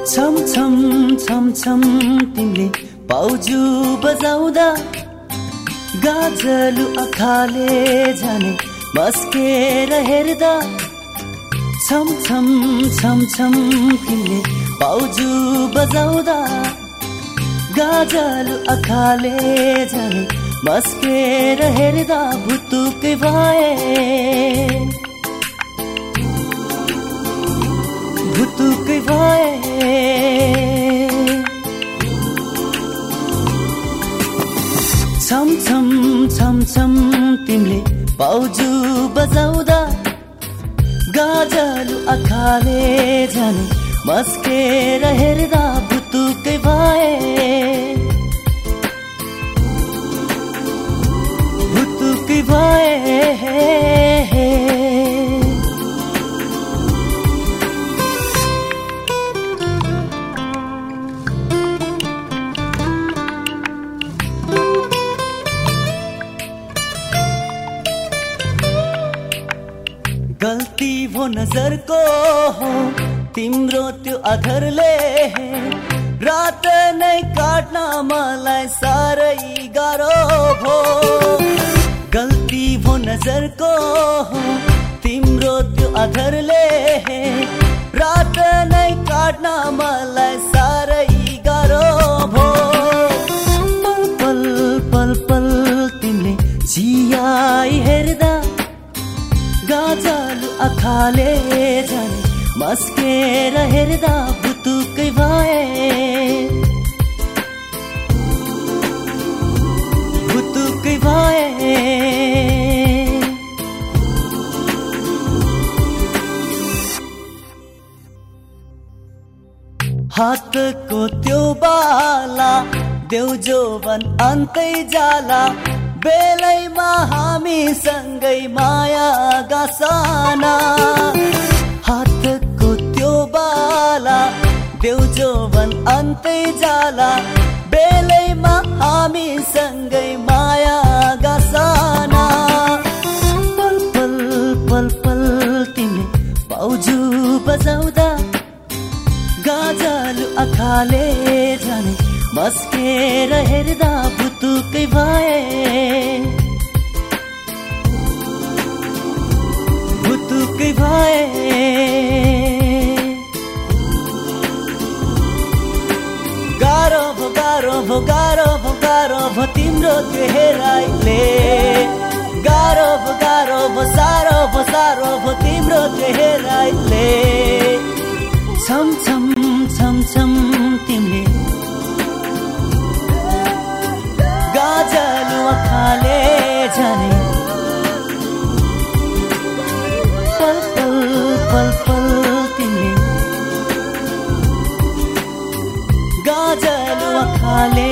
छम छम छम छम तिमीले पाउजु बजाउँदा। गाजलु आँखाले जाने मस्केर हेर्दा। छम छम छम छम तिमीले पाउजु बजाउँदा। गाजलु आँखाले जाने मस्केर हेर्दा भुतुकै भए। छम छम छम छम तिमीले पाउजु बजाउँदा। गाजलु आँखाले जाने मस्केर हेर्दा भुतुकै भए। गल्ती भो नजरको हो। तिम्रो त्यो अधरले रात नै काट्न मलाई साह्रै गाह्रो भो गल्ती भो नजरको हो। तिम्रो त्यो अधरले रात नै काट्न मलाई साह्रै गाह्रो भो पल पल पल पल तिमीले जियाई हेर्दा गाजल आँखाले जाने मस्केर हेर्दा भुतुकै भए भुतुकै भए हातको त्यो बाला देउ जोवन अन्तै जाला। बेलैमा हामी सँगै माया गसाना। हातको त्यो बाला देउ जोवन अन्तै जाला। बेलैमा हामी सँगै माया गसाना। पल पल पल पल तिमीले पाउजु बजाउँदा। गाजल आँखाले जाने मस्केर हेर्दा भुतुकै भो तिम्रो त्यो हेराइले गाह्रो भो गाह्रो भो साह्रो भो साह्रो भो तिम्रो त्यो हेराइले छम छम छम छम तिमीले गाजल खाले जाने पल पल पल पल तिमीले गाजल खाले